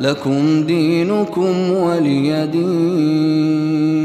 لكم دينكم ولي دين.